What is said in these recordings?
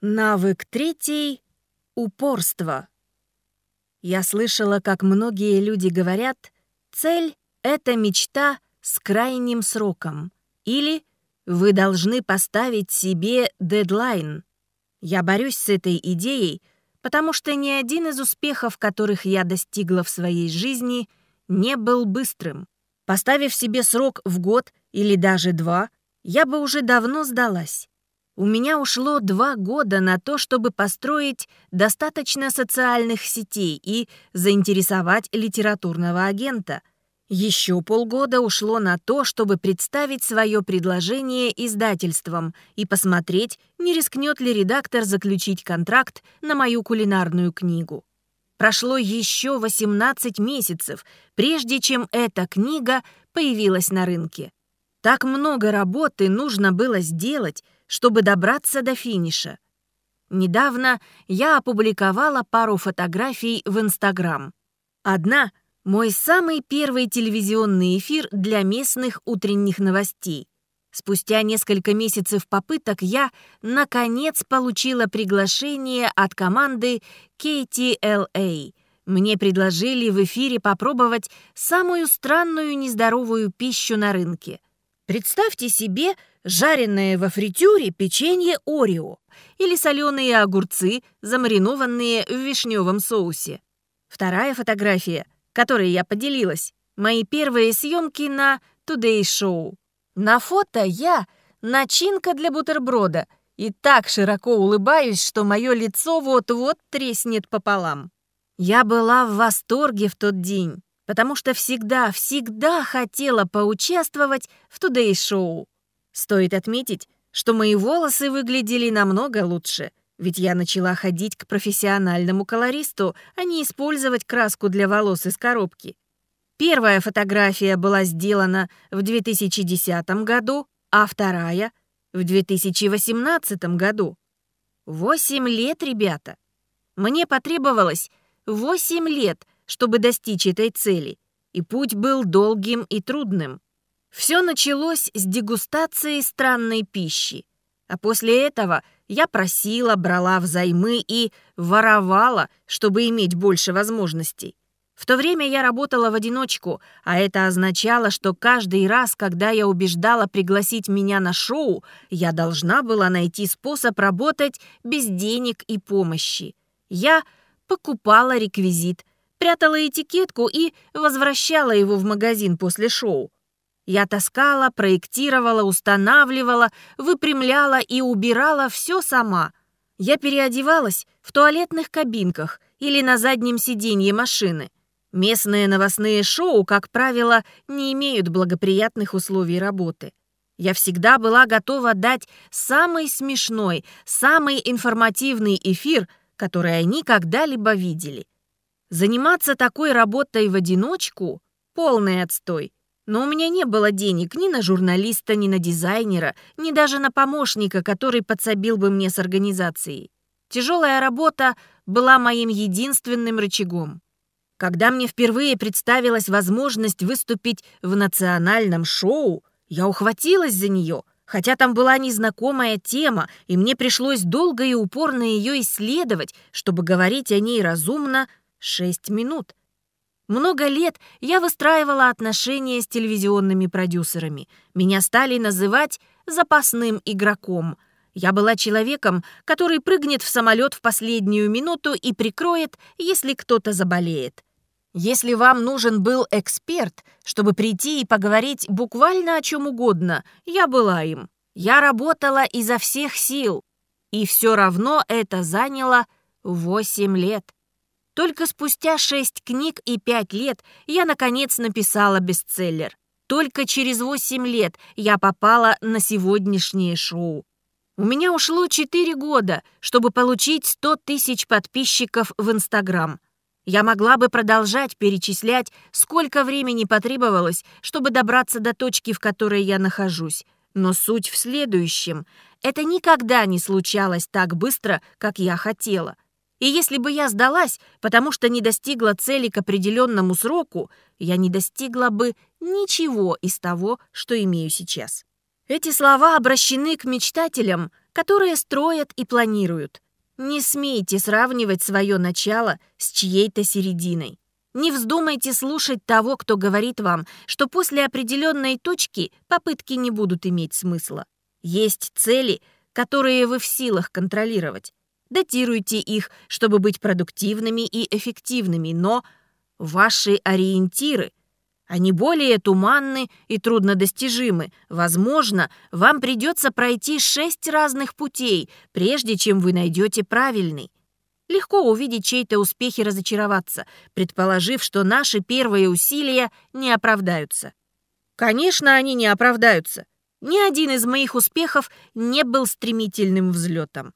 Навык третий — упорство. Я слышала, как многие люди говорят, цель — это мечта с крайним сроком. Или вы должны поставить себе дедлайн. Я борюсь с этой идеей, потому что ни один из успехов, которых я достигла в своей жизни, не был быстрым. Поставив себе срок в год или даже два, я бы уже давно сдалась. У меня ушло два года на то, чтобы построить достаточно социальных сетей и заинтересовать литературного агента. Еще полгода ушло на то, чтобы представить свое предложение издательствам и посмотреть, не рискнет ли редактор заключить контракт на мою кулинарную книгу. Прошло еще 18 месяцев, прежде чем эта книга появилась на рынке. Так много работы нужно было сделать, чтобы добраться до финиша. Недавно я опубликовала пару фотографий в Инстаграм. Одна — мой самый первый телевизионный эфир для местных утренних новостей. Спустя несколько месяцев попыток я, наконец, получила приглашение от команды KTLA. Мне предложили в эфире попробовать самую странную нездоровую пищу на рынке. Представьте себе жареное во фритюре печенье Орео или соленые огурцы, замаринованные в вишневом соусе. Вторая фотография, которой я поделилась, мои первые съемки на Today Show. На фото я начинка для бутерброда и так широко улыбаюсь, что мое лицо вот-вот треснет пополам. Я была в восторге в тот день, потому что всегда, всегда хотела поучаствовать в Today Show. Стоит отметить, что мои волосы выглядели намного лучше, ведь я начала ходить к профессиональному колористу, а не использовать краску для волос из коробки. Первая фотография была сделана в 2010 году, а вторая — в 2018 году. Восемь лет, ребята. Мне потребовалось восемь лет, чтобы достичь этой цели, и путь был долгим и трудным. Все началось с дегустации странной пищи. А после этого я просила, брала взаймы и воровала, чтобы иметь больше возможностей. В то время я работала в одиночку, а это означало, что каждый раз, когда я убеждала пригласить меня на шоу, я должна была найти способ работать без денег и помощи. Я покупала реквизит, прятала этикетку и возвращала его в магазин после шоу. Я таскала, проектировала, устанавливала, выпрямляла и убирала все сама. Я переодевалась в туалетных кабинках или на заднем сиденье машины. Местные новостные шоу, как правило, не имеют благоприятных условий работы. Я всегда была готова дать самый смешной, самый информативный эфир, который они когда-либо видели. Заниматься такой работой в одиночку — полный отстой. Но у меня не было денег ни на журналиста, ни на дизайнера, ни даже на помощника, который подсобил бы мне с организацией. Тяжелая работа была моим единственным рычагом. Когда мне впервые представилась возможность выступить в национальном шоу, я ухватилась за нее, хотя там была незнакомая тема, и мне пришлось долго и упорно ее исследовать, чтобы говорить о ней разумно шесть минут. Много лет я выстраивала отношения с телевизионными продюсерами. Меня стали называть запасным игроком. Я была человеком, который прыгнет в самолет в последнюю минуту и прикроет, если кто-то заболеет. Если вам нужен был эксперт, чтобы прийти и поговорить буквально о чем угодно, я была им. Я работала изо всех сил. И все равно это заняло 8 лет. Только спустя шесть книг и пять лет я, наконец, написала бестселлер. Только через восемь лет я попала на сегодняшнее шоу. У меня ушло четыре года, чтобы получить сто тысяч подписчиков в Инстаграм. Я могла бы продолжать перечислять, сколько времени потребовалось, чтобы добраться до точки, в которой я нахожусь. Но суть в следующем. Это никогда не случалось так быстро, как я хотела — и если бы я сдалась, потому что не достигла цели к определенному сроку, я не достигла бы ничего из того, что имею сейчас. Эти слова обращены к мечтателям, которые строят и планируют. Не смейте сравнивать свое начало с чьей-то серединой. Не вздумайте слушать того, кто говорит вам, что после определенной точки попытки не будут иметь смысла. Есть цели, которые вы в силах контролировать. Датируйте их, чтобы быть продуктивными и эффективными, но ваши ориентиры, они более туманны и труднодостижимы. Возможно, вам придется пройти шесть разных путей, прежде чем вы найдете правильный. Легко увидеть чей-то успех и разочароваться, предположив, что наши первые усилия не оправдаются. Конечно, они не оправдаются. Ни один из моих успехов не был стремительным взлетом.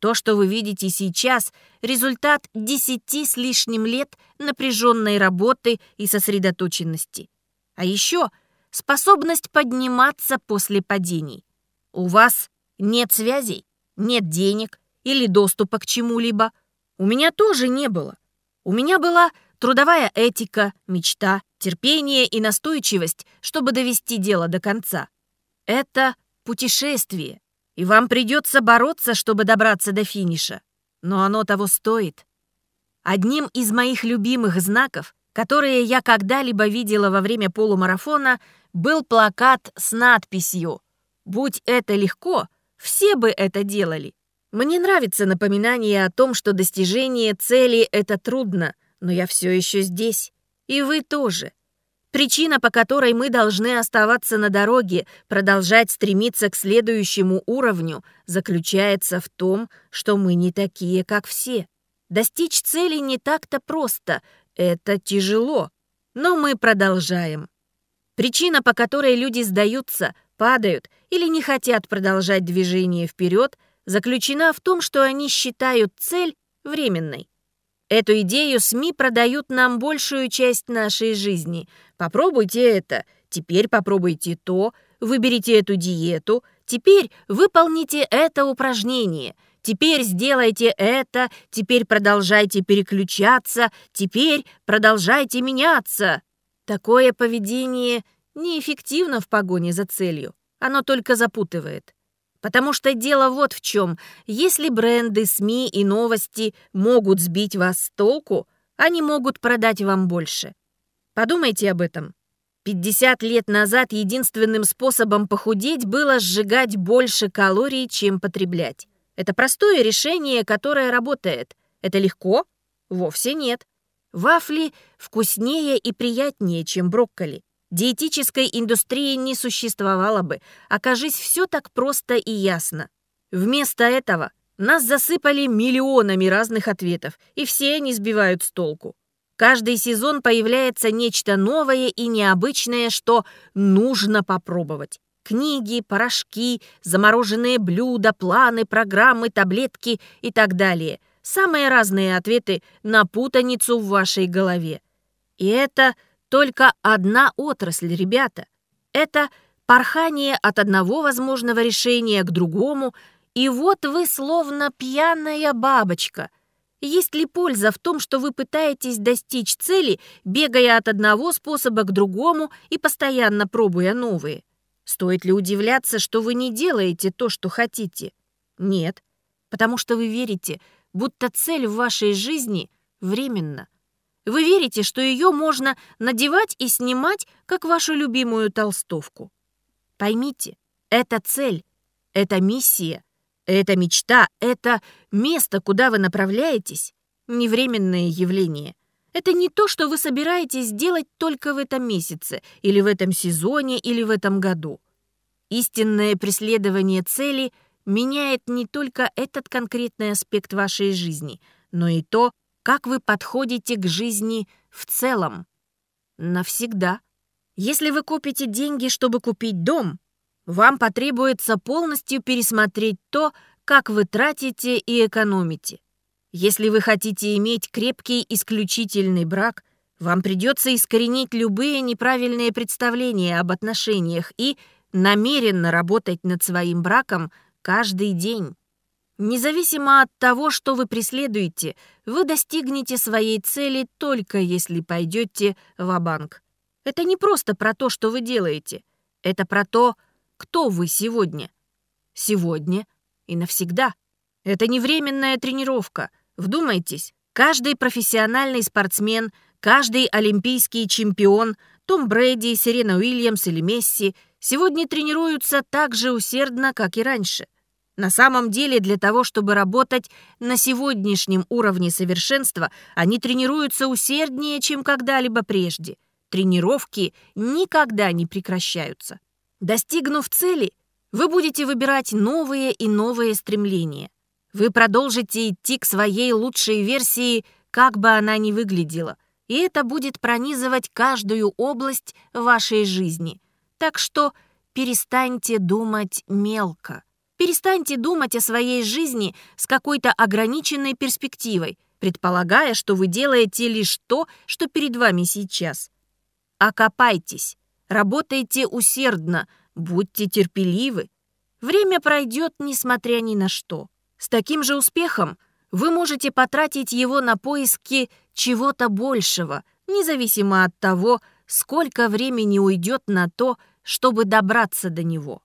То, что вы видите сейчас, результат десяти с лишним лет напряженной работы и сосредоточенности. А еще способность подниматься после падений. У вас нет связей, нет денег или доступа к чему-либо. У меня тоже не было. У меня была трудовая этика, мечта, терпение и настойчивость, чтобы довести дело до конца. Это путешествие, и вам придется бороться, чтобы добраться до финиша. Но оно того стоит. Одним из моих любимых знаков, которые я когда-либо видела во время полумарафона, был плакат с надписью «Будь это легко, все бы это делали». Мне нравится напоминание о том, что достижение цели — это трудно, но я все еще здесь. И вы тоже. Причина, по которой мы должны оставаться на дороге, продолжать стремиться к следующему уровню, заключается в том, что мы не такие, как все. Достичь цели не так-то просто, это тяжело, но мы продолжаем. Причина, по которой люди сдаются, падают или не хотят продолжать движение вперед – заключена в том, что они считают цель временной. Эту идею СМИ продают нам большую часть нашей жизни. Попробуйте это, теперь попробуйте то, выберите эту диету, теперь выполните это упражнение, теперь сделайте это, теперь продолжайте переключаться, теперь продолжайте меняться. Такое поведение неэффективно в погоне за целью. Оно только запутывает. Потому что дело вот в чем. Если бренды, СМИ и новости могут сбить вас с толку, они могут продать вам больше. Подумайте об этом. 50 лет назад единственным способом похудеть было сжигать больше калорий, чем потреблять. Это простое решение, которое работает. Это легко? Вовсе нет. Вафли вкуснее и приятнее, чем брокколи диетической индустрии не существовало бы, окажись все так просто и ясно. Вместо этого нас засыпали миллионами разных ответов, и все они сбивают с толку. Каждый сезон появляется нечто новое и необычное, что нужно попробовать. Книги, порошки, замороженные блюда, планы, программы, таблетки и так далее. Самые разные ответы на путаницу в вашей голове. И это – только одна отрасль, ребята. Это порхание от одного возможного решения к другому, и вот вы словно пьяная бабочка. Есть ли польза в том, что вы пытаетесь достичь цели, бегая от одного способа к другому и постоянно пробуя новые? Стоит ли удивляться, что вы не делаете то, что хотите? Нет, потому что вы верите, будто цель в вашей жизни временна. Вы верите, что ее можно надевать и снимать, как вашу любимую толстовку. Поймите, это цель, это миссия, это мечта, это место, куда вы направляетесь, не временное явление. Это не то, что вы собираетесь делать только в этом месяце, или в этом сезоне, или в этом году. Истинное преследование цели меняет не только этот конкретный аспект вашей жизни, но и то, как вы подходите к жизни в целом. Навсегда. Если вы купите деньги, чтобы купить дом, вам потребуется полностью пересмотреть то, как вы тратите и экономите. Если вы хотите иметь крепкий исключительный брак, вам придется искоренить любые неправильные представления об отношениях и намеренно работать над своим браком каждый день. Независимо от того, что вы преследуете, вы достигнете своей цели только если пойдете в банк Это не просто про то, что вы делаете. Это про то, кто вы сегодня. Сегодня и навсегда. Это не временная тренировка. Вдумайтесь, каждый профессиональный спортсмен, каждый олимпийский чемпион, Том Брэди, Серена Уильямс или Месси, сегодня тренируются так же усердно, как и раньше. На самом деле, для того, чтобы работать на сегодняшнем уровне совершенства, они тренируются усерднее, чем когда-либо прежде. Тренировки никогда не прекращаются. Достигнув цели, вы будете выбирать новые и новые стремления. Вы продолжите идти к своей лучшей версии, как бы она ни выглядела, и это будет пронизывать каждую область вашей жизни. Так что перестаньте думать мелко. Перестаньте думать о своей жизни с какой-то ограниченной перспективой, предполагая, что вы делаете лишь то, что перед вами сейчас. Окопайтесь, работайте усердно, будьте терпеливы. Время пройдет, несмотря ни на что. С таким же успехом вы можете потратить его на поиски чего-то большего, независимо от того, сколько времени уйдет на то, чтобы добраться до него.